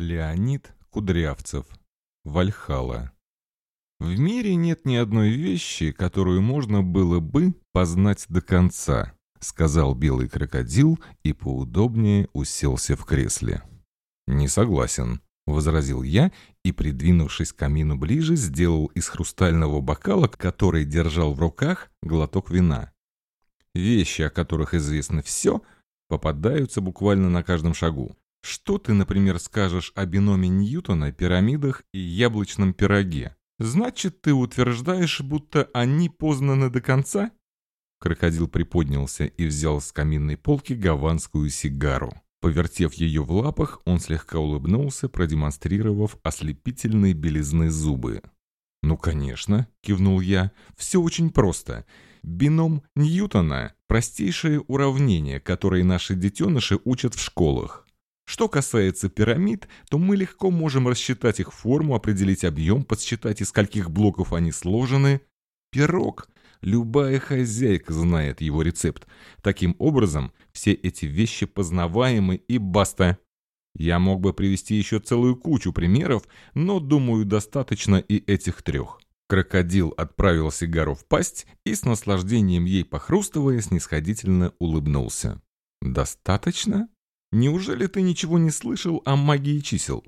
Леонид Кудрявцев. Вальхала. В мире нет ни одной вещи, которую можно было бы познать до конца, сказал белый крокодил и поудобнее уселся в кресле. Не согласен, возразил я и, придвинувшись к камину ближе, сделал из хрустального бокала, который держал в руках, глоток вина. Вещи, о которых известно все, попадаются буквально на каждом шагу. Что ты, например, скажешь о биноме Ньютона, пирамидах и яблочном пироге? Значит, ты утверждаешь, будто они познаны до конца? Крокодил приподнялся и взял с каминной полки гаванскую сигару. Повертев ее в лапах, он слегка улыбнулся, продемонстрировав ослепительные белизны зубы. «Ну, конечно», — кивнул я, — «все очень просто. Бином Ньютона — простейшее уравнение, которое наши детеныши учат в школах. Что касается пирамид, то мы легко можем рассчитать их форму, определить объем, подсчитать, из скольких блоков они сложены. Пирог. Любая хозяйка знает его рецепт. Таким образом, все эти вещи познаваемы и баста. Я мог бы привести еще целую кучу примеров, но, думаю, достаточно и этих трех. Крокодил отправил сигару в пасть и с наслаждением ей похрустывая снисходительно улыбнулся. «Достаточно?» Неужели ты ничего не слышал о магии чисел?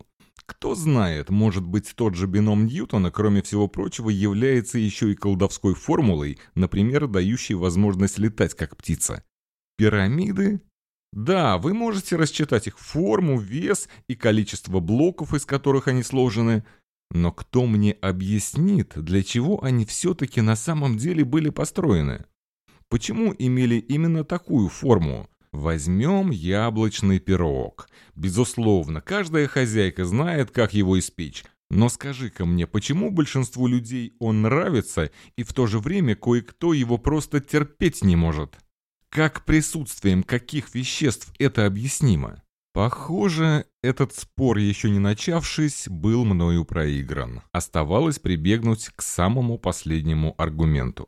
Кто знает, может быть, тот же бином Ньютона, кроме всего прочего, является еще и колдовской формулой, например, дающей возможность летать как птица. Пирамиды? Да, вы можете рассчитать их форму, вес и количество блоков, из которых они сложены. Но кто мне объяснит, для чего они все-таки на самом деле были построены? Почему имели именно такую форму? Возьмем яблочный пирог. Безусловно, каждая хозяйка знает, как его испечь. Но скажи-ка мне, почему большинству людей он нравится, и в то же время кое-кто его просто терпеть не может? Как присутствием каких веществ это объяснимо? Похоже, этот спор, еще не начавшись, был мною проигран. Оставалось прибегнуть к самому последнему аргументу.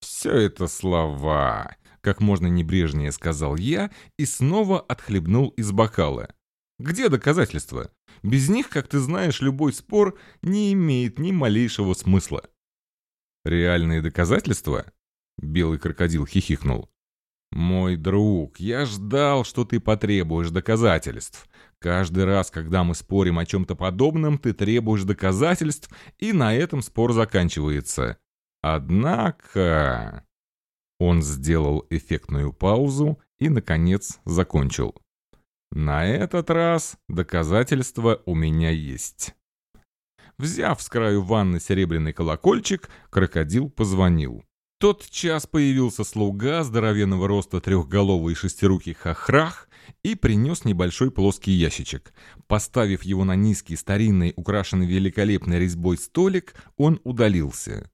«Все это слова как можно небрежнее сказал я и снова отхлебнул из бокала. Где доказательства? Без них, как ты знаешь, любой спор не имеет ни малейшего смысла. Реальные доказательства? Белый крокодил хихикнул. «Мой друг, я ждал, что ты потребуешь доказательств. Каждый раз, когда мы спорим о чем-то подобном, ты требуешь доказательств, и на этом спор заканчивается. Однако...» Он сделал эффектную паузу и, наконец, закончил. «На этот раз доказательства у меня есть». Взяв с краю ванны серебряный колокольчик, крокодил позвонил. Тот час появился слуга здоровенного роста трехголовый шестирукий хохрах и принес небольшой плоский ящичек. Поставив его на низкий, старинный, украшенный великолепной резьбой столик, он удалился.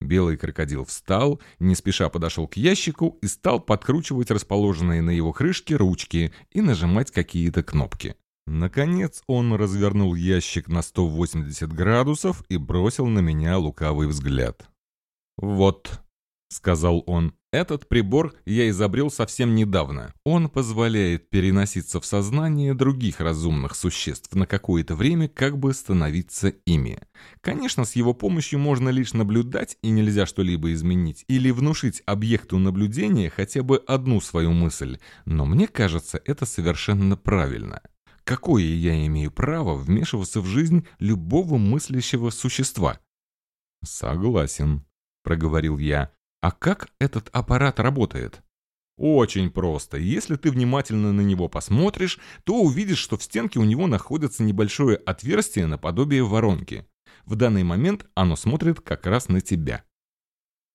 Белый крокодил встал, не спеша подошел к ящику и стал подкручивать расположенные на его крышке ручки и нажимать какие-то кнопки. Наконец он развернул ящик на 180 градусов и бросил на меня лукавый взгляд. «Вот», — сказал он, этот прибор я изобрел совсем недавно. Он позволяет переноситься в сознание других разумных существ на какое-то время, как бы становиться ими. Конечно, с его помощью можно лишь наблюдать и нельзя что-либо изменить, или внушить объекту наблюдения хотя бы одну свою мысль, но мне кажется, это совершенно правильно. Какое я имею право вмешиваться в жизнь любого мыслящего существа? «Согласен», — проговорил я. А как этот аппарат работает? Очень просто. Если ты внимательно на него посмотришь, то увидишь, что в стенке у него находится небольшое отверстие наподобие воронки. В данный момент оно смотрит как раз на тебя.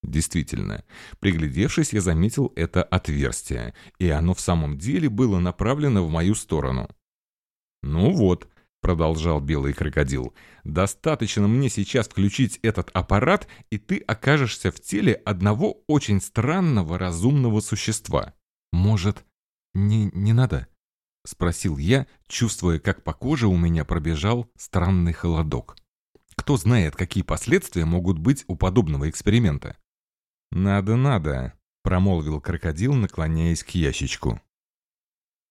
Действительно, приглядевшись, я заметил это отверстие, и оно в самом деле было направлено в мою сторону. Ну вот, продолжал белый крокодил, достаточно мне сейчас включить этот аппарат, и ты окажешься в теле одного очень странного разумного существа. Может, не, не надо? Спросил я, чувствуя, как по коже у меня пробежал странный холодок. Кто знает, какие последствия могут быть у подобного эксперимента? «Надо, надо», — промолвил крокодил, наклоняясь к ящичку.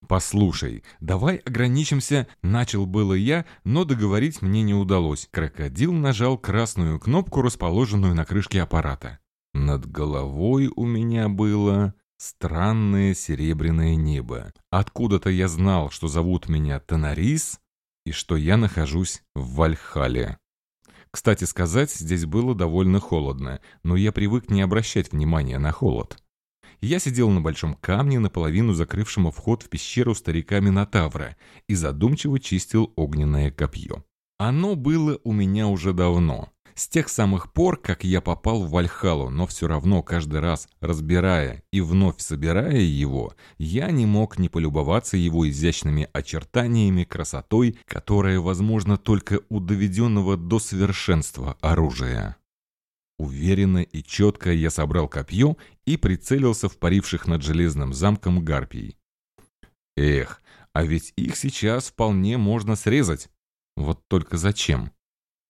«Послушай, давай ограничимся», — начал было я, но договорить мне не удалось. Крокодил нажал красную кнопку, расположенную на крышке аппарата. Над головой у меня было странное серебряное небо. Откуда-то я знал, что зовут меня Тонарис и что я нахожусь в Вальхале. Кстати сказать, здесь было довольно холодно, но я привык не обращать внимания на холод. Я сидел на большом камне, наполовину закрывшем вход в пещеру старика Минотавра, и задумчиво чистил огненное копье. Оно было у меня уже давно. С тех самых пор, как я попал в Вальхалу, но все равно каждый раз, разбирая и вновь собирая его, я не мог не полюбоваться его изящными очертаниями, красотой, которая возможна только у доведенного до совершенства оружия. Уверенно и четко я собрал копье и прицелился в паривших над железным замком гарпий. Эх, а ведь их сейчас вполне можно срезать. Вот только зачем?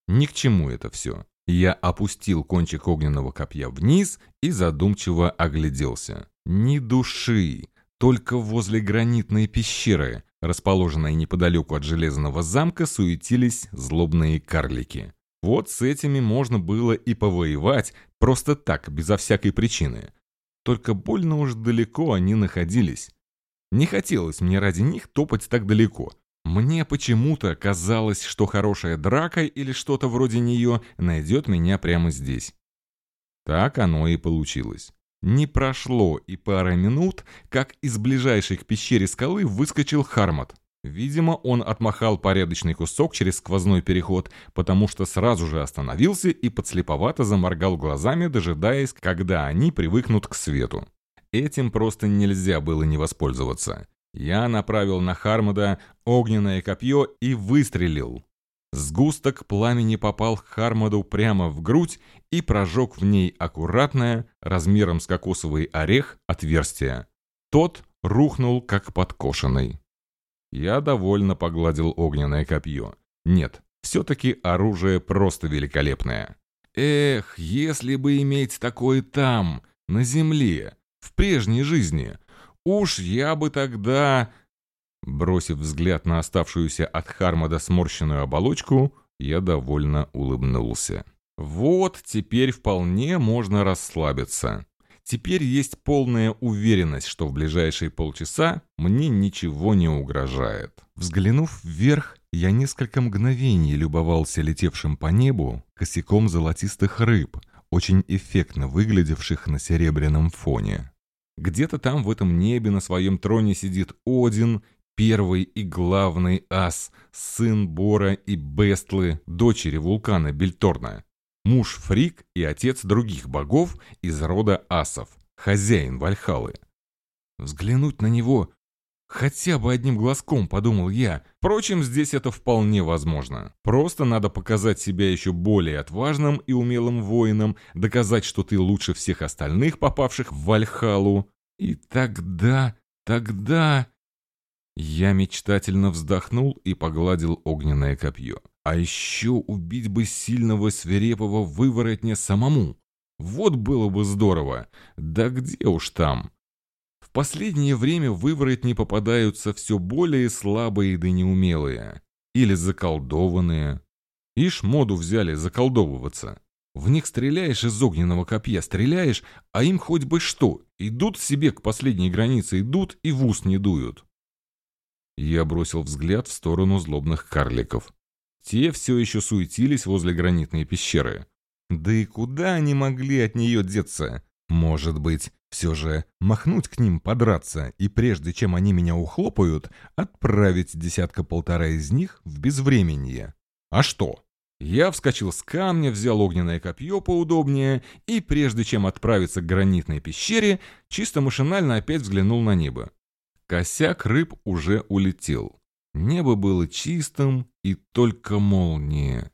Ни к чему это все. Я опустил кончик огненного копья вниз и задумчиво огляделся. Ни души, только возле гранитной пещеры, расположенной неподалеку от железного замка, суетились злобные карлики. Вот с этими можно было и повоевать, просто так, безо всякой причины. Только больно уж далеко они находились. Не хотелось мне ради них топать так далеко. Мне почему-то казалось, что хорошая драка или что-то вроде нее найдет меня прямо здесь. Так оно и получилось. Не прошло и пара минут, как из ближайшей к пещере скалы выскочил Хармат. Видимо, он отмахал порядочный кусок через сквозной переход, потому что сразу же остановился и подслеповато заморгал глазами, дожидаясь, когда они привыкнут к свету. Этим просто нельзя было не воспользоваться. Я направил на Хармада огненное копье и выстрелил. Сгусток пламени попал Хармаду прямо в грудь и прожег в ней аккуратное, размером с кокосовый орех, отверстие. Тот рухнул, как подкошенный. Я довольно погладил огненное копье. Нет, все-таки оружие просто великолепное. Эх, если бы иметь такое там, на земле, в прежней жизни, уж я бы тогда... Бросив взгляд на оставшуюся от Хармада сморщенную оболочку, я довольно улыбнулся. Вот теперь вполне можно расслабиться. Теперь есть полная уверенность, что в ближайшие полчаса мне ничего не угрожает. Взглянув вверх, я несколько мгновений любовался летевшим по небу косяком золотистых рыб, очень эффектно выглядевших на серебряном фоне. Где-то там в этом небе на своем троне сидит Один, первый и главный ас, сын Бора и Бестлы, дочери вулкана Бельторна муж Фрик и отец других богов из рода асов, хозяин Вальхалы. Взглянуть на него хотя бы одним глазком, подумал я. Впрочем, здесь это вполне возможно. Просто надо показать себя еще более отважным и умелым воином, доказать, что ты лучше всех остальных, попавших в Вальхалу. И тогда, тогда... Я мечтательно вздохнул и погладил огненное копье. А еще убить бы сильного свирепого выворотня самому. Вот было бы здорово. Да где уж там. В последнее время выворотни попадаются все более слабые да неумелые. Или заколдованные. Ишь, моду взяли заколдовываться. В них стреляешь из огненного копья, стреляешь, а им хоть бы что. Идут себе к последней границе, идут и в ус не дуют. Я бросил взгляд в сторону злобных карликов. Те все еще суетились возле гранитной пещеры. Да и куда они могли от нее деться? Может быть, все же махнуть к ним, подраться, и прежде чем они меня ухлопают, отправить десятка-полтора из них в безвременье. А что? Я вскочил с камня, взял огненное копье поудобнее, и прежде чем отправиться к гранитной пещере, чисто машинально опять взглянул на небо. Косяк рыб уже улетел. Небо было чистым, и только молнии.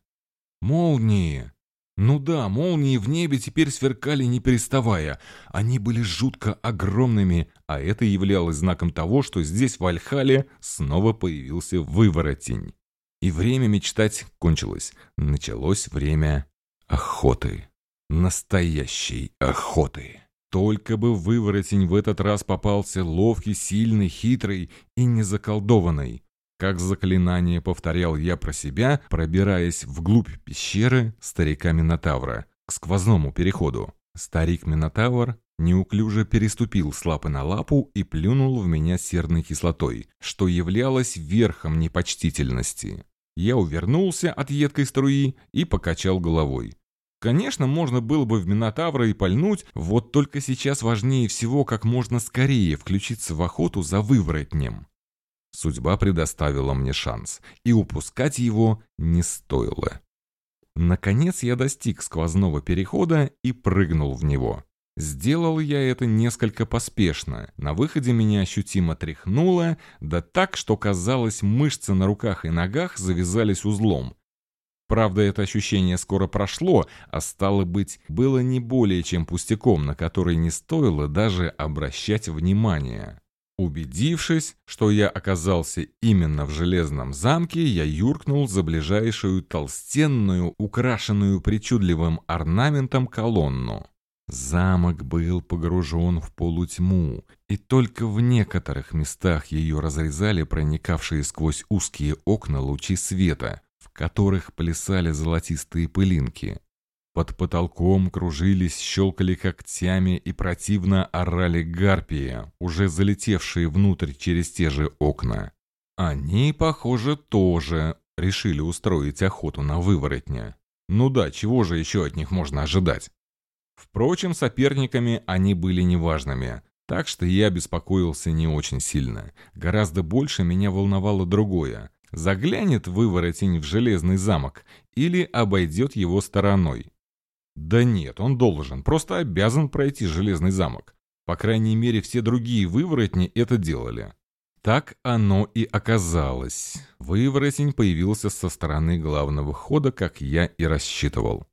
Молнии! Ну да, молнии в небе теперь сверкали не переставая. Они были жутко огромными, а это являлось знаком того, что здесь, в Альхале, снова появился выворотень. И время мечтать кончилось. Началось время охоты. Настоящей охоты. Только бы выворотень в этот раз попался ловкий, сильный, хитрый и не заколдованный. Как заклинание повторял я про себя, пробираясь вглубь пещеры старика Минотавра, к сквозному переходу. Старик Минотавр неуклюже переступил с лапы на лапу и плюнул в меня серной кислотой, что являлось верхом непочтительности. Я увернулся от едкой струи и покачал головой. Конечно, можно было бы в Минотавра и пальнуть, вот только сейчас важнее всего как можно скорее включиться в охоту за выворотнем. Судьба предоставила мне шанс, и упускать его не стоило. Наконец я достиг сквозного перехода и прыгнул в него. Сделал я это несколько поспешно. На выходе меня ощутимо тряхнуло, да так, что казалось, мышцы на руках и ногах завязались узлом. Правда, это ощущение скоро прошло, а стало быть, было не более чем пустяком, на который не стоило даже обращать внимание. Убедившись, что я оказался именно в железном замке, я юркнул за ближайшую толстенную, украшенную причудливым орнаментом колонну. Замок был погружен в полутьму, и только в некоторых местах ее разрезали проникавшие сквозь узкие окна лучи света, в которых плясали золотистые пылинки. Под потолком кружились, щелкали когтями и противно орали гарпии, уже залетевшие внутрь через те же окна. Они, похоже, тоже решили устроить охоту на выворотня. Ну да, чего же еще от них можно ожидать? Впрочем, соперниками они были неважными, так что я беспокоился не очень сильно. Гораздо больше меня волновало другое. Заглянет выворотень в железный замок или обойдет его стороной. Да нет, он должен, просто обязан пройти Железный замок. По крайней мере, все другие выворотни это делали. Так оно и оказалось. Выворотень появился со стороны главного хода, как я и рассчитывал.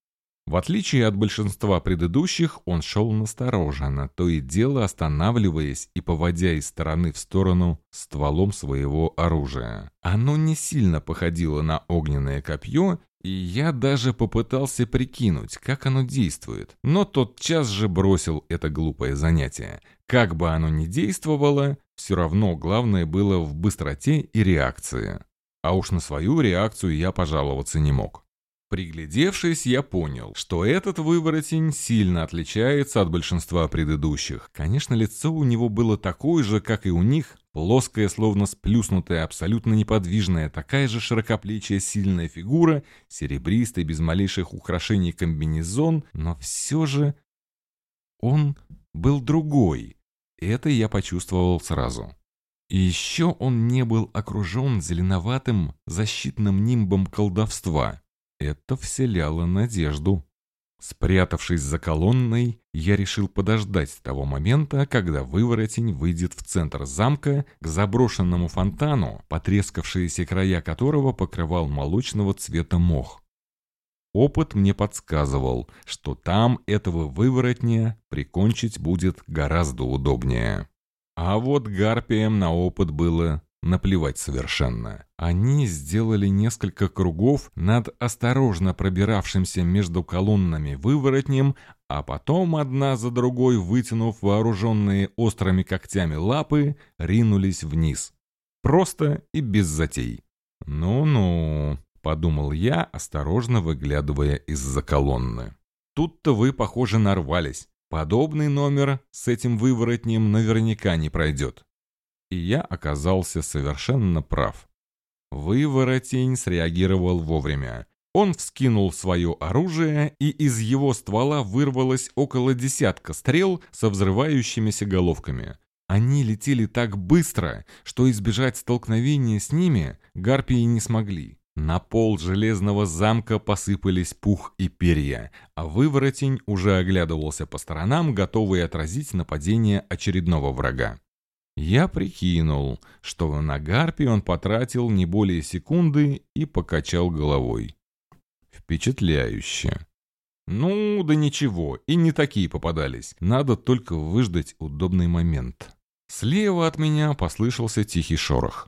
В отличие от большинства предыдущих, он шел настороженно, то и дело останавливаясь и поводя из стороны в сторону стволом своего оружия. Оно не сильно походило на огненное копье и я даже попытался прикинуть, как оно действует, но тотчас же бросил это глупое занятие. Как бы оно ни действовало, все равно главное было в быстроте и реакции. А уж на свою реакцию я пожаловаться не мог. Приглядевшись, я понял, что этот выворотень сильно отличается от большинства предыдущих. Конечно, лицо у него было такое же, как и у них, плоская, словно сплюснутая, абсолютно неподвижная, такая же широкоплечья сильная фигура, серебристый, без малейших украшений комбинезон, но все же он был другой. Это я почувствовал сразу. И еще он не был окружен зеленоватым защитным нимбом колдовства. Это вселяло надежду. Спрятавшись за колонной, я решил подождать того момента, когда выворотень выйдет в центр замка к заброшенному фонтану, потрескавшиеся края которого покрывал молочного цвета мох. Опыт мне подсказывал, что там этого выворотня прикончить будет гораздо удобнее. А вот гарпиям на опыт было наплевать совершенно. Они сделали несколько кругов над осторожно пробиравшимся между колоннами выворотнем, а потом одна за другой, вытянув вооруженные острыми когтями лапы, ринулись вниз. Просто и без затей. «Ну-ну», — подумал я, осторожно выглядывая из-за колонны. «Тут-то вы, похоже, нарвались. Подобный номер с этим выворотнем наверняка не пройдет и я оказался совершенно прав. Выворотень среагировал вовремя. Он вскинул свое оружие, и из его ствола вырвалось около десятка стрел со взрывающимися головками. Они летели так быстро, что избежать столкновения с ними гарпии не смогли. На пол железного замка посыпались пух и перья, а выворотень уже оглядывался по сторонам, готовый отразить нападение очередного врага. Я прикинул, что на гарпи он потратил не более секунды и покачал головой. Впечатляюще. Ну, да ничего, и не такие попадались. Надо только выждать удобный момент. Слева от меня послышался тихий шорох.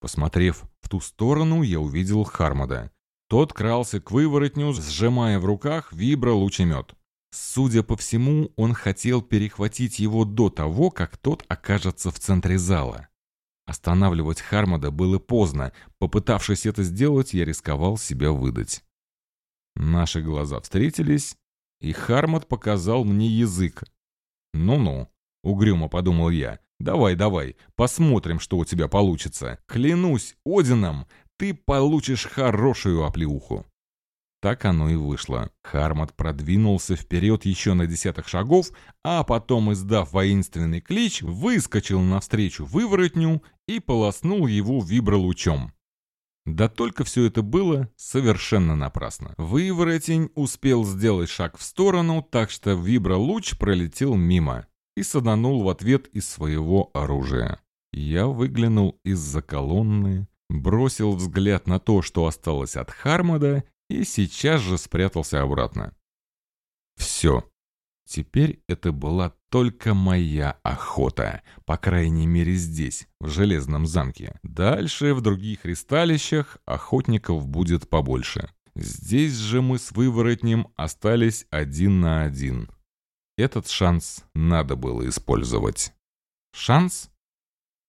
Посмотрев в ту сторону, я увидел Хармода. Тот крался к выворотню, сжимая в руках вибро-лучемет. Судя по всему, он хотел перехватить его до того, как тот окажется в центре зала. Останавливать Хармода было поздно. Попытавшись это сделать, я рисковал себя выдать. Наши глаза встретились, и Хармод показал мне язык. «Ну-ну», — угрюмо подумал я, — «давай, давай, посмотрим, что у тебя получится. Клянусь Одином, ты получишь хорошую оплеуху». Так оно и вышло. Хармат продвинулся вперед еще на десяток шагов, а потом, издав воинственный клич, выскочил навстречу выворотню и полоснул его вибролучом. Да только все это было совершенно напрасно. Выворотень успел сделать шаг в сторону, так что вибролуч пролетел мимо и саданул в ответ из своего оружия. Я выглянул из-за колонны, бросил взгляд на то, что осталось от Хармада, и сейчас же спрятался обратно. Все. Теперь это была только моя охота, по крайней мере здесь, в Железном замке. Дальше, в других ристалищах, охотников будет побольше. Здесь же мы с выворотнем остались один на один. Этот шанс надо было использовать. Шанс?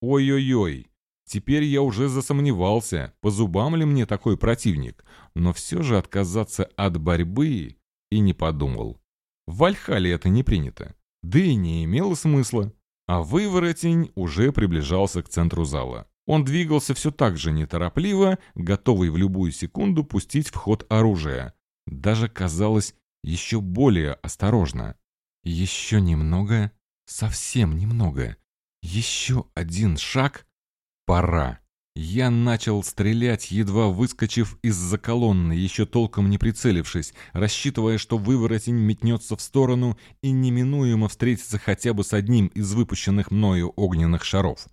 Ой-ой-ой, Теперь я уже засомневался, по зубам ли мне такой противник, но все же отказаться от борьбы и не подумал. В Вальхале это не принято, да и не имело смысла. А выворотень уже приближался к центру зала. Он двигался все так же неторопливо, готовый в любую секунду пустить в ход оружие. Даже казалось еще более осторожно. Еще немного, совсем немного. Еще один шаг, Пора. Я начал стрелять, едва выскочив из-за колонны, еще толком не прицелившись, рассчитывая, что выворотень метнется в сторону и неминуемо встретится хотя бы с одним из выпущенных мною огненных шаров.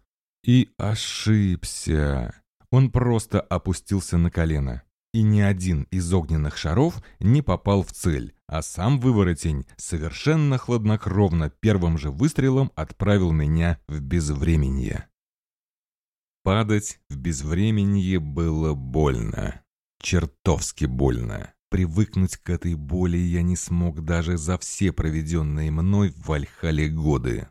И ошибся. Он просто опустился на колено. И ни один из огненных шаров не попал в цель, а сам выворотень совершенно хладнокровно первым же выстрелом отправил меня в безвременье. Падать в безвременье было больно. Чертовски больно. Привыкнуть к этой боли я не смог даже за все проведенные мной в Вальхале годы.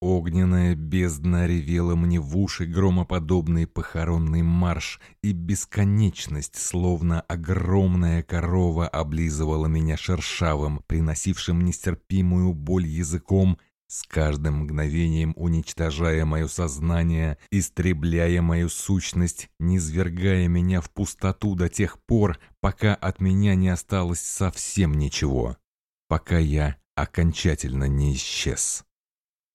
Огненная бездна ревела мне в уши громоподобный похоронный марш, и бесконечность, словно огромная корова, облизывала меня шершавым, приносившим нестерпимую боль языком, с каждым мгновением уничтожая мое сознание, истребляя мою сущность, низвергая меня в пустоту до тех пор, пока от меня не осталось совсем ничего, пока я окончательно не исчез.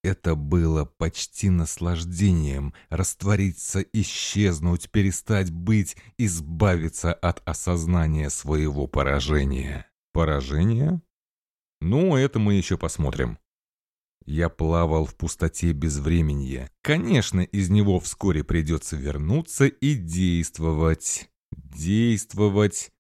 Это было почти наслаждением раствориться, исчезнуть, перестать быть, избавиться от осознания своего поражения. Поражение? Ну, это мы еще посмотрим. Я плавал в пустоте безвременья. Конечно, из него вскоре придется вернуться и действовать. Действовать.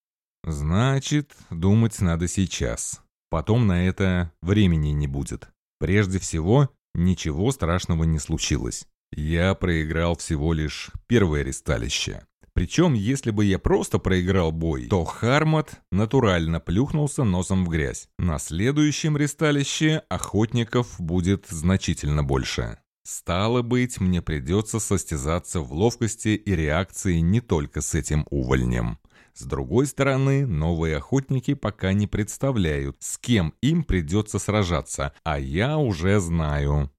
Значит, думать надо сейчас. Потом на это времени не будет. Прежде всего, ничего страшного не случилось. Я проиграл всего лишь первое ресталище. Причем, если бы я просто проиграл бой, то Хармат натурально плюхнулся носом в грязь. На следующем ресталище охотников будет значительно больше. Стало быть, мне придется состязаться в ловкости и реакции не только с этим увольнем. С другой стороны, новые охотники пока не представляют, с кем им придется сражаться, а я уже знаю.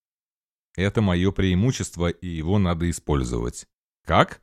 Это мое преимущество, и его надо использовать. Как?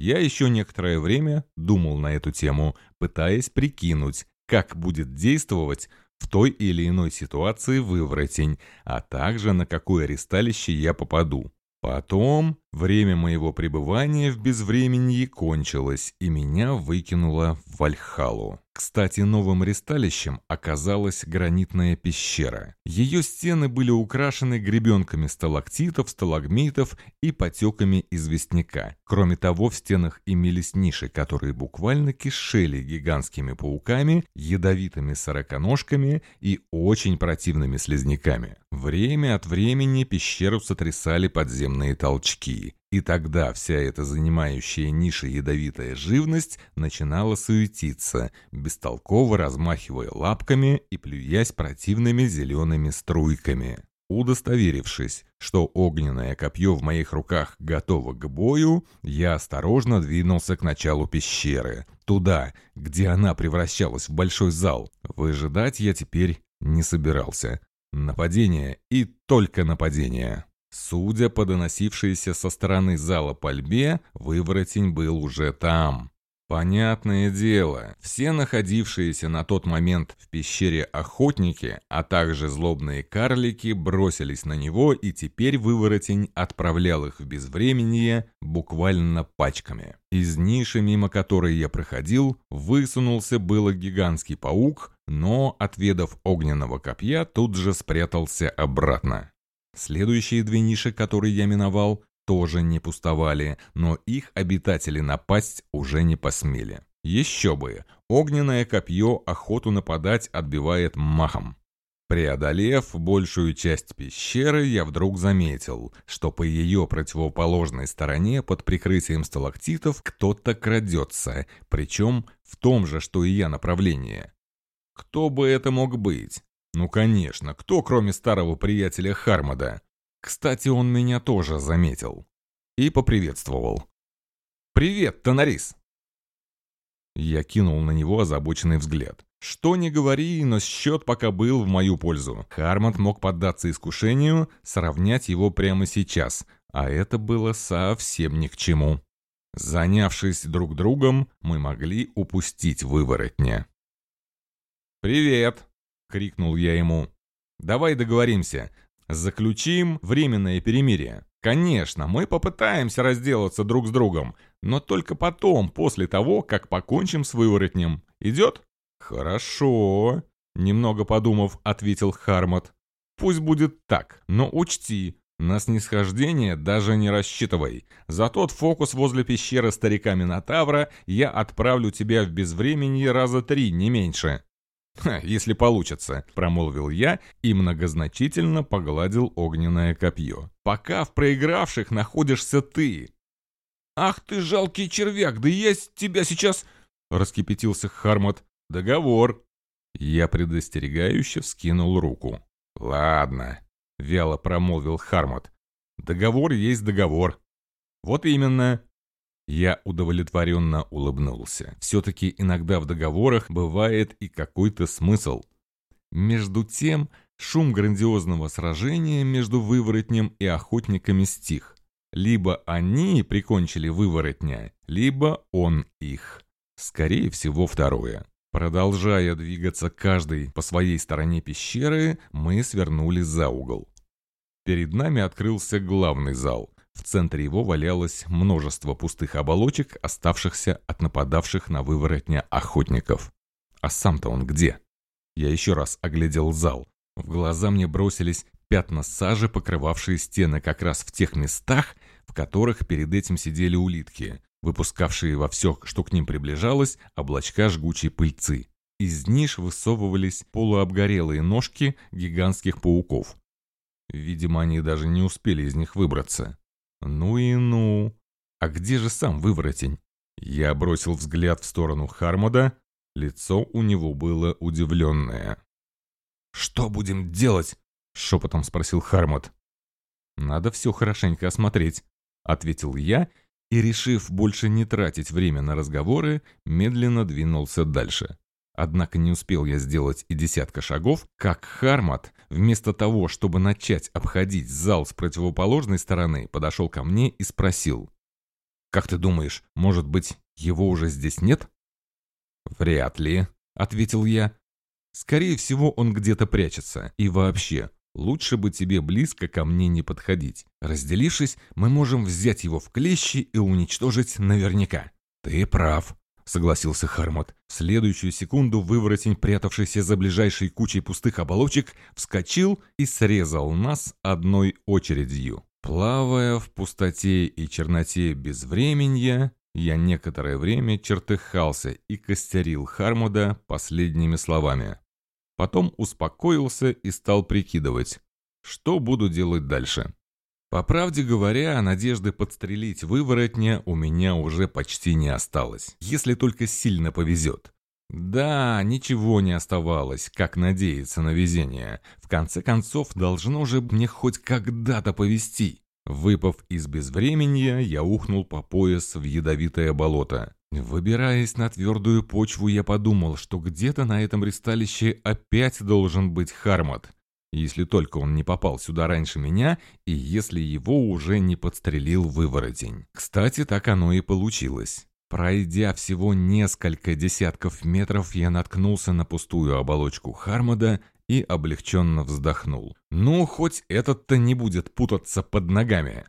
Я еще некоторое время думал на эту тему, пытаясь прикинуть, как будет действовать в той или иной ситуации выворотень, а также на какое ресталище я попаду. Потом время моего пребывания в безвременье кончилось, и меня выкинуло в Вальхалу. Кстати, новым ресталищем оказалась гранитная пещера. Ее стены были украшены гребенками сталактитов, сталагмитов и потеками известняка. Кроме того, в стенах имелись ниши, которые буквально кишели гигантскими пауками, ядовитыми сороконожками и очень противными слизняками. Время от времени пещеру сотрясали подземные толчки. И тогда вся эта занимающая ниши ядовитая живность начинала суетиться, бестолково размахивая лапками и плюясь противными зелеными струйками. Удостоверившись, что огненное копье в моих руках готово к бою, я осторожно двинулся к началу пещеры, туда, где она превращалась в большой зал. Выжидать я теперь не собирался. Нападение и только нападение. Судя по доносившейся со стороны зала пальбе, выворотень был уже там. Понятное дело, все находившиеся на тот момент в пещере охотники, а также злобные карлики бросились на него, и теперь выворотень отправлял их в безвременье буквально пачками. Из ниши, мимо которой я проходил, высунулся было гигантский паук, но, отведав огненного копья, тут же спрятался обратно. Следующие две ниши, которые я миновал, тоже не пустовали, но их обитатели напасть уже не посмели. Еще бы, огненное копье охоту нападать отбивает махом. Преодолев большую часть пещеры, я вдруг заметил, что по ее противоположной стороне под прикрытием сталактитов кто-то крадется, причем в том же, что и я направлении. Кто бы это мог быть? Ну, конечно, кто, кроме старого приятеля Хармода? Кстати, он меня тоже заметил. И поприветствовал. «Привет, Тонарис!» Я кинул на него озабоченный взгляд. Что ни говори, но счет пока был в мою пользу. Хармонд мог поддаться искушению, сравнять его прямо сейчас, а это было совсем ни к чему. Занявшись друг другом, мы могли упустить выворотня. «Привет!» — крикнул я ему. «Давай договоримся. Заключим временное перемирие. Конечно, мы попытаемся разделаться друг с другом, но только потом, после того, как покончим с выворотнем. Идет? Хорошо, немного подумав, ответил Хармот. Пусть будет так, но учти, на снисхождение даже не рассчитывай. За тот фокус возле пещеры старика Минотавра я отправлю тебя в безвременье раза три, не меньше. «Ха, если получится», — промолвил я и многозначительно погладил огненное копье. «Пока в проигравших находишься ты». «Ах ты жалкий червяк, да я тебя сейчас...» — раскипятился Хармот. «Договор». Я предостерегающе вскинул руку. «Ладно», — вяло промолвил Хармот. «Договор есть договор». «Вот именно. Я удовлетворенно улыбнулся. Все-таки иногда в договорах бывает и какой-то смысл. Между тем, шум грандиозного сражения между выворотнем и охотниками стих. Либо они прикончили выворотня, либо он их. Скорее всего, второе. Продолжая двигаться каждый по своей стороне пещеры, мы свернули за угол. Перед нами открылся главный зал – в центре его валялось множество пустых оболочек, оставшихся от нападавших на выворотня охотников. А сам-то он где? Я еще раз оглядел зал. В глаза мне бросились пятна сажи, покрывавшие стены как раз в тех местах, в которых перед этим сидели улитки, выпускавшие во все, что к ним приближалось, облачка жгучей пыльцы. Из ниш высовывались полуобгорелые ножки гигантских пауков. Видимо, они даже не успели из них выбраться. Ну и ну. А где же сам выворотень? Я бросил взгляд в сторону Хармода. Лицо у него было удивленное. «Что будем делать?» — шепотом спросил Хармод. «Надо все хорошенько осмотреть», — ответил я и, решив больше не тратить время на разговоры, медленно двинулся дальше. Однако не успел я сделать и десятка шагов, как Хармат, вместо того, чтобы начать обходить зал с противоположной стороны, подошел ко мне и спросил. «Как ты думаешь, может быть, его уже здесь нет?» «Вряд ли», — ответил я. «Скорее всего, он где-то прячется. И вообще, лучше бы тебе близко ко мне не подходить. Разделившись, мы можем взять его в клещи и уничтожить наверняка». «Ты прав», согласился Хармот. В следующую секунду выворотень, прятавшийся за ближайшей кучей пустых оболочек, вскочил и срезал нас одной очередью. Плавая в пустоте и черноте безвременья, я некоторое время чертыхался и костерил Хармуда последними словами. Потом успокоился и стал прикидывать, что буду делать дальше. По правде говоря, надежды подстрелить выворотня у меня уже почти не осталось, если только сильно повезет. Да, ничего не оставалось, как надеяться на везение. В конце концов, должно же мне хоть когда-то повезти. Выпав из безвременья, я ухнул по пояс в ядовитое болото. Выбираясь на твердую почву, я подумал, что где-то на этом ристалище опять должен быть Хармат. Если только он не попал сюда раньше меня, и если его уже не подстрелил выворотень. Кстати, так оно и получилось. Пройдя всего несколько десятков метров, я наткнулся на пустую оболочку Хармода и облегченно вздохнул. «Ну, хоть этот-то не будет путаться под ногами!»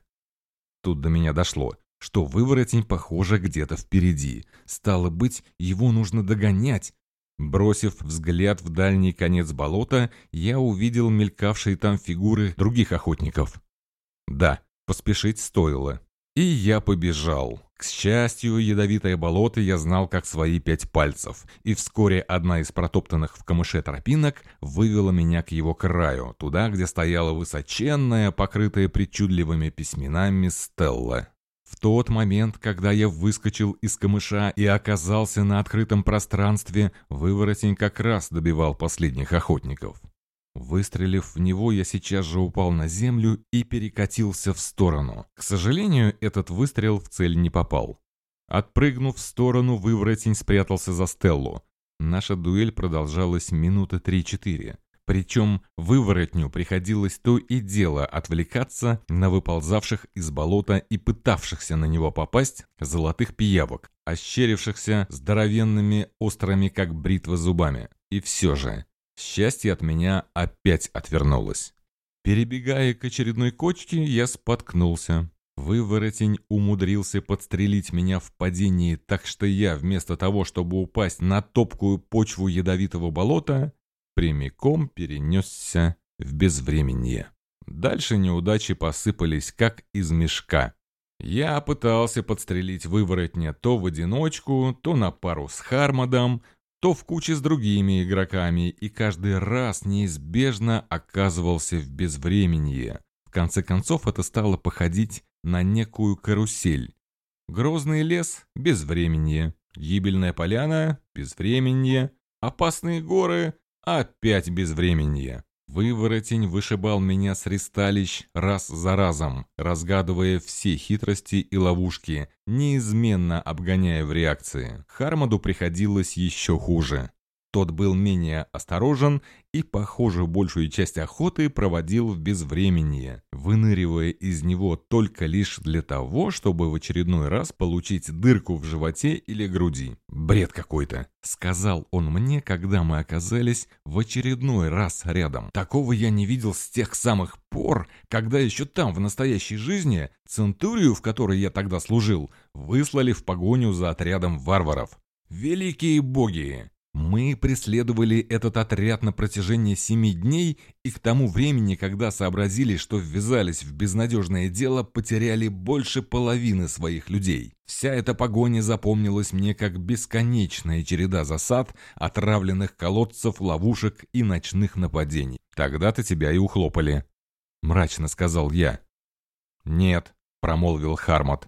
Тут до меня дошло, что выворотень, похоже, где-то впереди. Стало быть, его нужно догонять, Бросив взгляд в дальний конец болота, я увидел мелькавшие там фигуры других охотников. Да, поспешить стоило. И я побежал. К счастью, ядовитое болото я знал как свои пять пальцев, и вскоре одна из протоптанных в камыше тропинок вывела меня к его краю, туда, где стояла высоченная, покрытая причудливыми письменами стелла. В тот момент, когда я выскочил из камыша и оказался на открытом пространстве, выворотень как раз добивал последних охотников. Выстрелив в него, я сейчас же упал на землю и перекатился в сторону. К сожалению, этот выстрел в цель не попал. Отпрыгнув в сторону, выворотень спрятался за Стеллу. Наша дуэль продолжалась минуты три-четыре. Причем выворотню приходилось то и дело отвлекаться на выползавших из болота и пытавшихся на него попасть золотых пиявок, ощерившихся здоровенными, острыми, как бритва зубами. И все же, счастье от меня опять отвернулось. Перебегая к очередной кочке, я споткнулся. Выворотень умудрился подстрелить меня в падении, так что я, вместо того, чтобы упасть на топкую почву ядовитого болота, прямиком перенесся в безвременье. Дальше неудачи посыпались, как из мешка. Я пытался подстрелить выворотня то в одиночку, то на пару с Хармадом, то в куче с другими игроками, и каждый раз неизбежно оказывался в безвременье. В конце концов, это стало походить на некую карусель. Грозный лес – безвременье, гибельная поляна – безвременье, опасные горы Опять безвременье. Выворотень вышибал меня с ристалищ раз за разом, разгадывая все хитрости и ловушки, неизменно обгоняя в реакции. Хармаду приходилось еще хуже. Тот был менее осторожен и, похоже, большую часть охоты проводил в безвременье, выныривая из него только лишь для того, чтобы в очередной раз получить дырку в животе или груди. «Бред какой-то», — сказал он мне, когда мы оказались в очередной раз рядом. «Такого я не видел с тех самых пор, когда еще там, в настоящей жизни, Центурию, в которой я тогда служил, выслали в погоню за отрядом варваров. Великие боги! Мы преследовали этот отряд на протяжении семи дней и к тому времени, когда сообразили, что ввязались в безнадежное дело, потеряли больше половины своих людей. Вся эта погоня запомнилась мне как бесконечная череда засад, отравленных колодцев, ловушек и ночных нападений. Тогда-то тебя и ухлопали. Мрачно сказал я. «Нет», — промолвил Хармот.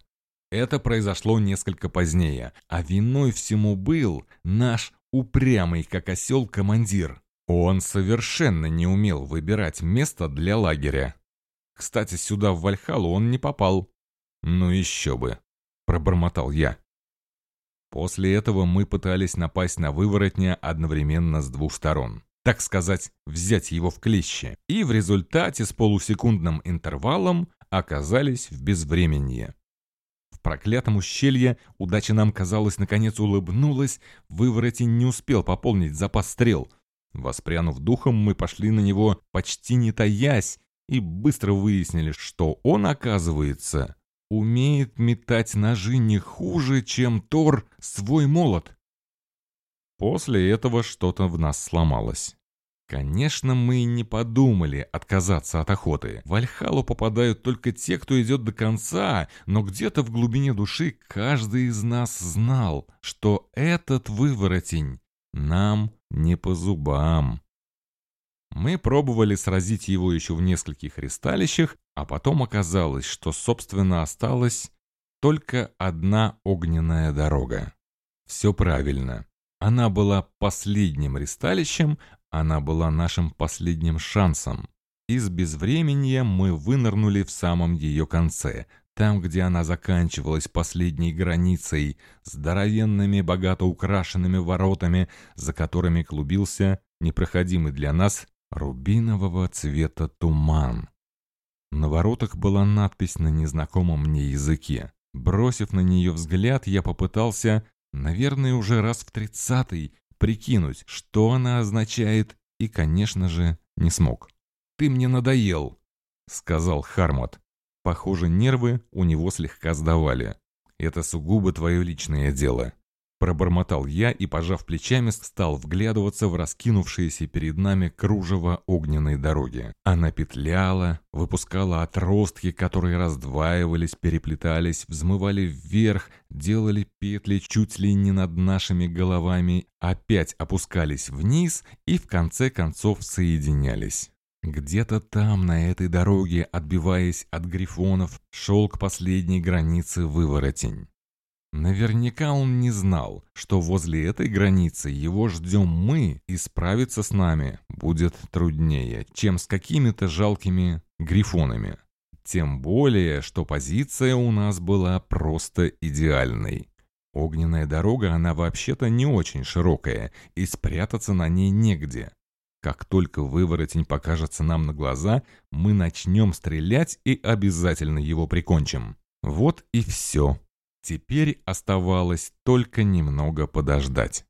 Это произошло несколько позднее, а виной всему был наш упрямый как осел командир. Он совершенно не умел выбирать место для лагеря. Кстати, сюда в Вальхалу он не попал. Ну еще бы, пробормотал я. После этого мы пытались напасть на выворотня одновременно с двух сторон. Так сказать, взять его в клещи. И в результате с полусекундным интервалом оказались в безвременье проклятом ущелье удача нам, казалось, наконец улыбнулась, выворотень не успел пополнить запас стрел. Воспрянув духом, мы пошли на него, почти не таясь, и быстро выяснили, что он, оказывается, умеет метать ножи не хуже, чем Тор свой молот. После этого что-то в нас сломалось. Конечно, мы не подумали отказаться от охоты. В Альхалу попадают только те, кто идет до конца, но где-то в глубине души каждый из нас знал, что этот выворотень нам не по зубам. Мы пробовали сразить его еще в нескольких ристалищах, а потом оказалось, что, собственно, осталась только одна огненная дорога. Все правильно. Она была последним ристалищем, она была нашим последним шансом. Из безвременья мы вынырнули в самом ее конце, там, где она заканчивалась последней границей, здоровенными, богато украшенными воротами, за которыми клубился непроходимый для нас рубинового цвета туман. На воротах была надпись на незнакомом мне языке. Бросив на нее взгляд, я попытался, наверное, уже раз в тридцатый, прикинуть, что она означает, и, конечно же, не смог. «Ты мне надоел», — сказал Хармот. Похоже, нервы у него слегка сдавали. «Это сугубо твое личное дело. Пробормотал я и, пожав плечами, стал вглядываться в раскинувшееся перед нами кружево огненной дороги. Она петляла, выпускала отростки, которые раздваивались, переплетались, взмывали вверх, делали петли чуть ли не над нашими головами, опять опускались вниз и в конце концов соединялись. Где-то там, на этой дороге, отбиваясь от грифонов, шел к последней границе выворотень. Наверняка он не знал, что возле этой границы его ждем мы, и справиться с нами будет труднее, чем с какими-то жалкими грифонами. Тем более, что позиция у нас была просто идеальной. Огненная дорога, она вообще-то не очень широкая, и спрятаться на ней негде. Как только выворотень покажется нам на глаза, мы начнем стрелять и обязательно его прикончим. Вот и все. Теперь оставалось только немного подождать.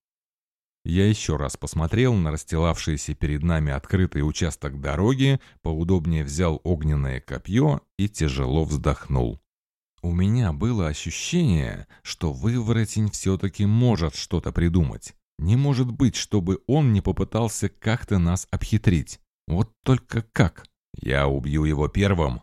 Я еще раз посмотрел на расстилавшийся перед нами открытый участок дороги, поудобнее взял огненное копье и тяжело вздохнул. У меня было ощущение, что выворотень все-таки может что-то придумать. Не может быть, чтобы он не попытался как-то нас обхитрить. Вот только как? Я убью его первым,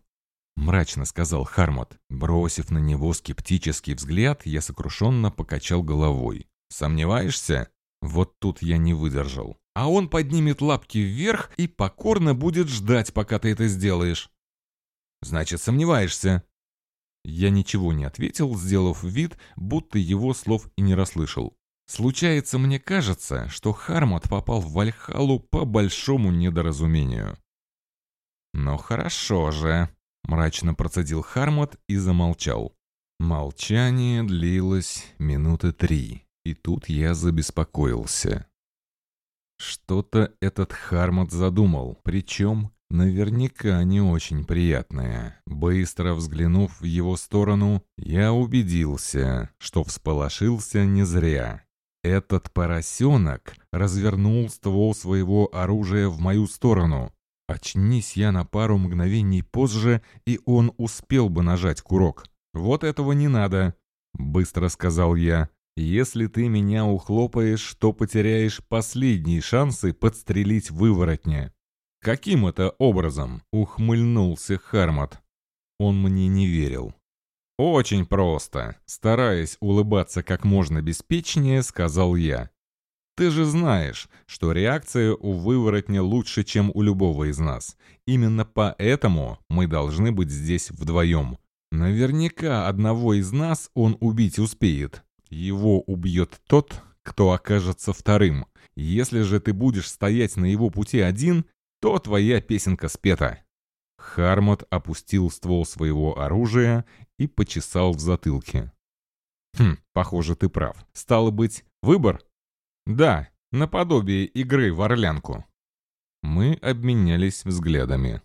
мрачно сказал Хармот. Бросив на него скептический взгляд, я сокрушенно покачал головой. «Сомневаешься?» Вот тут я не выдержал. «А он поднимет лапки вверх и покорно будет ждать, пока ты это сделаешь». «Значит, сомневаешься?» Я ничего не ответил, сделав вид, будто его слов и не расслышал. Случается, мне кажется, что Хармот попал в Вальхалу по большому недоразумению. «Ну хорошо же», Мрачно процедил Хармот и замолчал. Молчание длилось минуты три, и тут я забеспокоился. Что-то этот Хармот задумал, причем наверняка не очень приятное. Быстро взглянув в его сторону, я убедился, что всполошился не зря. Этот поросенок развернул ствол своего оружия в мою сторону, Очнись я на пару мгновений позже, и он успел бы нажать курок. «Вот этого не надо», — быстро сказал я. «Если ты меня ухлопаешь, то потеряешь последние шансы подстрелить выворотня». «Каким это образом?» — ухмыльнулся Хармат. Он мне не верил. «Очень просто», — стараясь улыбаться как можно беспечнее, сказал я. Ты же знаешь, что реакция у выворотня лучше, чем у любого из нас. Именно поэтому мы должны быть здесь вдвоем. Наверняка одного из нас он убить успеет. Его убьет тот, кто окажется вторым. Если же ты будешь стоять на его пути один, то твоя песенка спета». Хармот опустил ствол своего оружия и почесал в затылке. «Хм, похоже, ты прав. Стало быть, выбор «Да, наподобие игры в орлянку». Мы обменялись взглядами.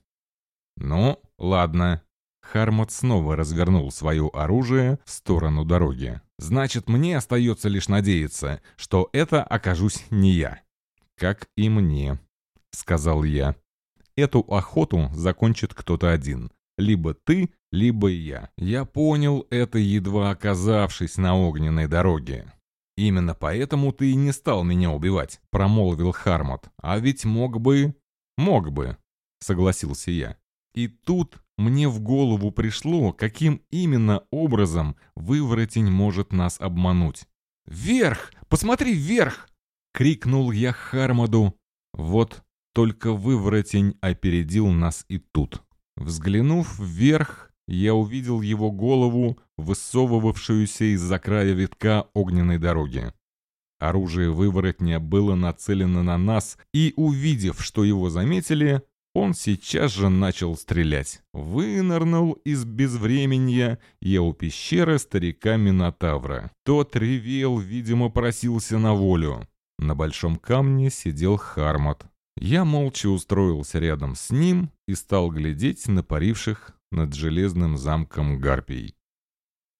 «Ну, ладно». Хармот снова развернул свое оружие в сторону дороги. «Значит, мне остается лишь надеяться, что это окажусь не я». «Как и мне», — сказал я. «Эту охоту закончит кто-то один. Либо ты, либо я. Я понял это, едва оказавшись на огненной дороге. «Именно поэтому ты и не стал меня убивать», — промолвил Хармот. «А ведь мог бы...» «Мог бы», — согласился я. И тут мне в голову пришло, каким именно образом выворотень может нас обмануть. «Вверх! Посмотри вверх!» — крикнул я Хармоду. Вот только выворотень опередил нас и тут. Взглянув вверх, я увидел его голову, высовывавшуюся из-за края витка огненной дороги. Оружие выворотня было нацелено на нас, и, увидев, что его заметили, он сейчас же начал стрелять. Вынырнул из безвременья я у пещеры старика Минотавра. Тот ревел, видимо, просился на волю. На большом камне сидел Хармот. Я молча устроился рядом с ним и стал глядеть на паривших над железным замком гарпий.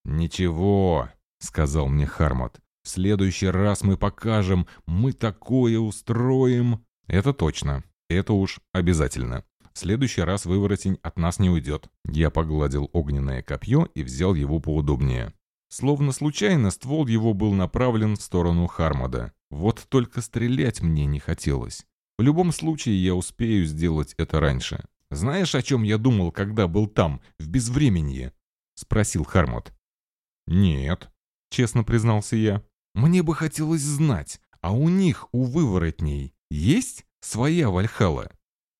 «Ничего», — сказал мне Хармот, — «в следующий раз мы покажем, мы такое устроим». «Это точно, это уж обязательно. В следующий раз выворотень от нас не уйдет». Я погладил огненное копье и взял его поудобнее. Словно случайно ствол его был направлен в сторону Хармода. Вот только стрелять мне не хотелось. В любом случае я успею сделать это раньше. «Знаешь, о чем я думал, когда был там, в безвременье?» — спросил Хармот. «Нет», — честно признался я. «Мне бы хотелось знать, а у них, у выворотней, есть своя Вальхала?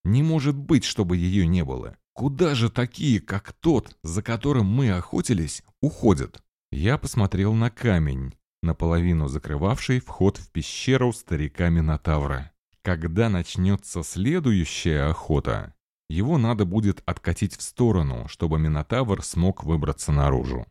Не может быть, чтобы ее не было. Куда же такие, как тот, за которым мы охотились, уходят?» Я посмотрел на камень, наполовину закрывавший вход в пещеру старика Минотавра. Когда начнется следующая охота, его надо будет откатить в сторону, чтобы Минотавр смог выбраться наружу.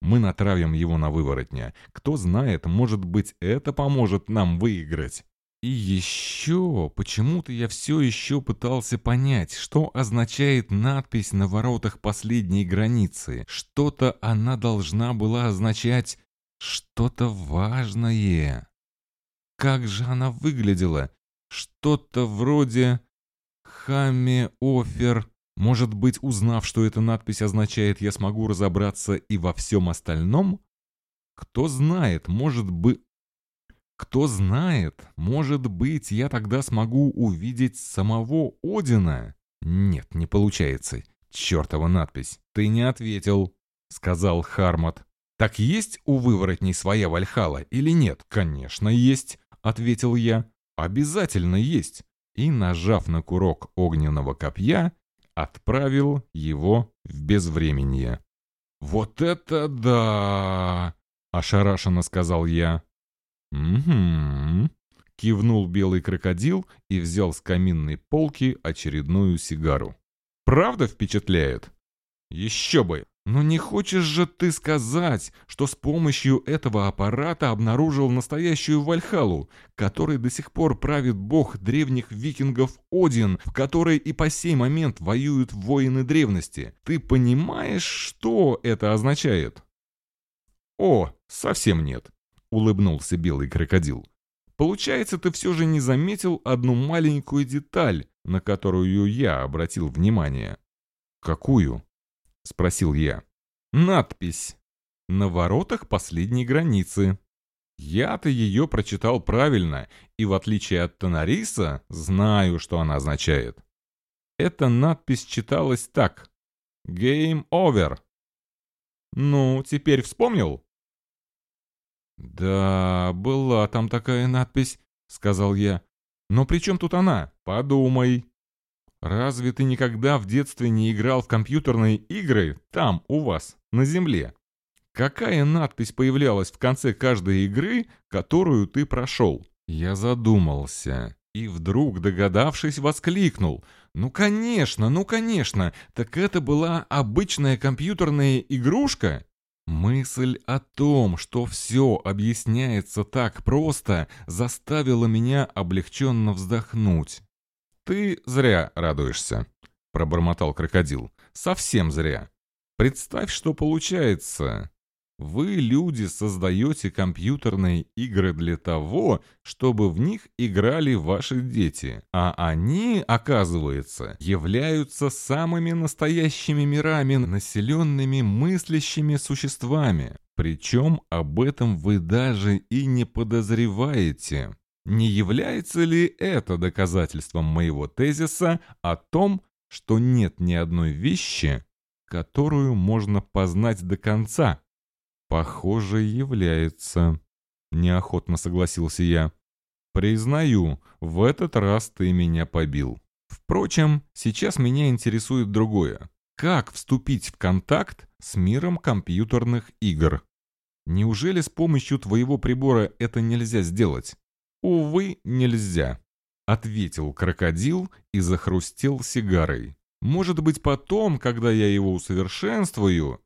Мы натравим его на выворотня. Кто знает, может быть, это поможет нам выиграть. И еще, почему-то я все еще пытался понять, что означает надпись на воротах последней границы. Что-то она должна была означать что-то важное. Как же она выглядела? Что-то вроде Хамме Офер. Может быть, узнав, что эта надпись означает, я смогу разобраться и во всем остальном? Кто знает, может быть... Кто знает, может быть, я тогда смогу увидеть самого Одина? Нет, не получается. Чертова надпись. Ты не ответил, сказал Хармат. Так есть у выворотней своя Вальхала или нет? Конечно, есть, ответил я. Обязательно есть и, нажав на курок огненного копья, отправил его в безвременье. «Вот это да!» — ошарашенно сказал я. «Угу», — кивнул белый крокодил и взял с каминной полки очередную сигару. «Правда впечатляет?» «Еще бы! Но не хочешь же ты сказать, что с помощью этого аппарата обнаружил настоящую Вальхалу, которой до сих пор правит бог древних викингов Один, в которой и по сей момент воюют воины древности? Ты понимаешь, что это означает? О, совсем нет, улыбнулся белый крокодил. Получается, ты все же не заметил одну маленькую деталь, на которую я обратил внимание. Какую? — спросил я. «Надпись. На воротах последней границы. Я-то ее прочитал правильно, и в отличие от Тонариса, знаю, что она означает. Эта надпись читалась так. «Game over». Ну, теперь вспомнил? «Да, была там такая надпись», — сказал я. «Но при чем тут она? Подумай». Разве ты никогда в детстве не играл в компьютерные игры там, у вас, на Земле? Какая надпись появлялась в конце каждой игры, которую ты прошел? Я задумался и вдруг, догадавшись, воскликнул. «Ну, конечно, ну, конечно, так это была обычная компьютерная игрушка?» Мысль о том, что все объясняется так просто, заставила меня облегченно вздохнуть. «Ты зря радуешься», — пробормотал крокодил. «Совсем зря. Представь, что получается. Вы, люди, создаете компьютерные игры для того, чтобы в них играли ваши дети, а они, оказывается, являются самыми настоящими мирами, населенными мыслящими существами. Причем об этом вы даже и не подозреваете. Не является ли это доказательством моего тезиса о том, что нет ни одной вещи, которую можно познать до конца? Похоже, является. Неохотно согласился я. Признаю, в этот раз ты меня побил. Впрочем, сейчас меня интересует другое. Как вступить в контакт с миром компьютерных игр? Неужели с помощью твоего прибора это нельзя сделать? Увы, нельзя, ответил крокодил и захрустел сигарой. Может быть, потом, когда я его усовершенствую?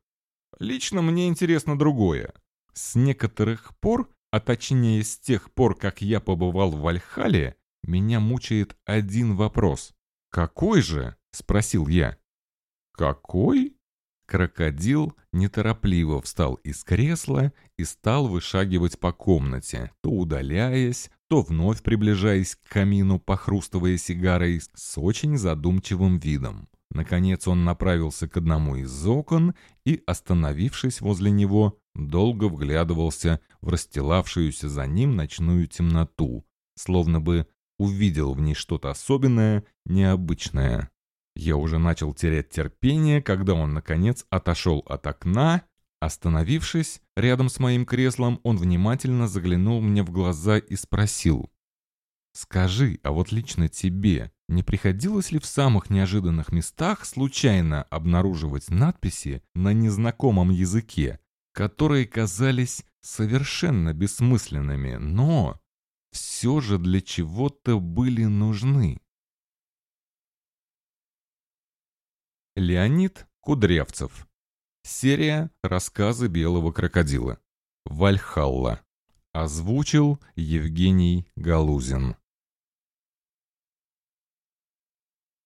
Лично мне интересно другое. С некоторых пор, а точнее с тех пор, как я побывал в Вальхале, меня мучает один вопрос. «Какой же?» — спросил я. «Какой?» Крокодил неторопливо встал из кресла и стал вышагивать по комнате, то удаляясь, то вновь приближаясь к камину, похрустывая сигарой с очень задумчивым видом. Наконец он направился к одному из окон и, остановившись возле него, долго вглядывался в расстилавшуюся за ним ночную темноту, словно бы увидел в ней что-то особенное, необычное. Я уже начал терять терпение, когда он, наконец, отошел от окна. Остановившись рядом с моим креслом, он внимательно заглянул мне в глаза и спросил. «Скажи, а вот лично тебе не приходилось ли в самых неожиданных местах случайно обнаруживать надписи на незнакомом языке, которые казались совершенно бессмысленными, но все же для чего-то были нужны?» Леонид Кудрявцев. Серия «Рассказы белого крокодила». Вальхалла. Озвучил Евгений Галузин.